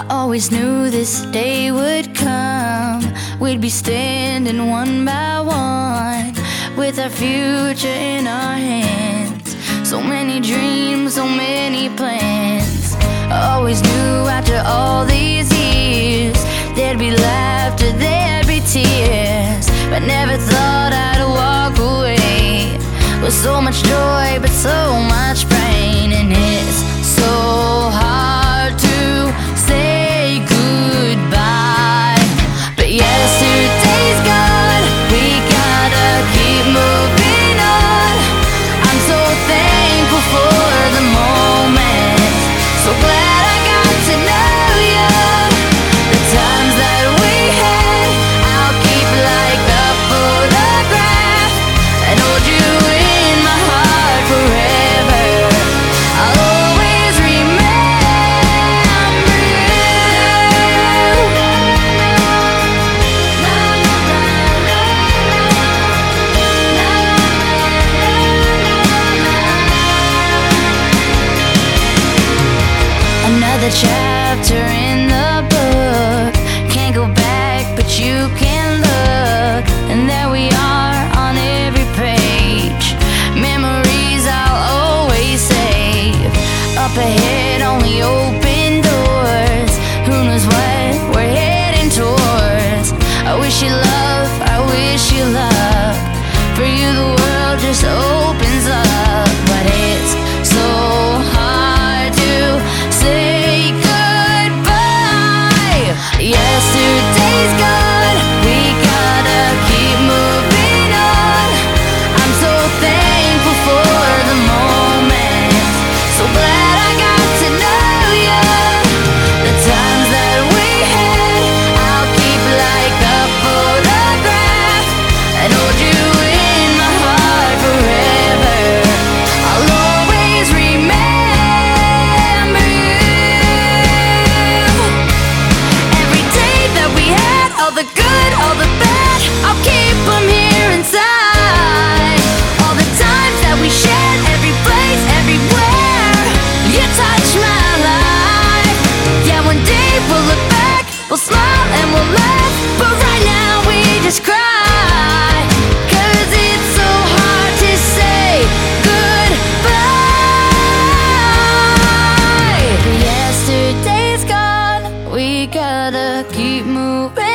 I always knew this day would come. We'd be standing one by one with our future in our hands. So many dreams, so many plans. I always knew after all these years there'd be laughter, there'd be tears. But never thought I'd walk away with so much joy, but so much chapter We'll smile and we'll laugh, but right now we just cry. Cause it's so hard to say goodbye. Yesterday's gone, we gotta keep moving.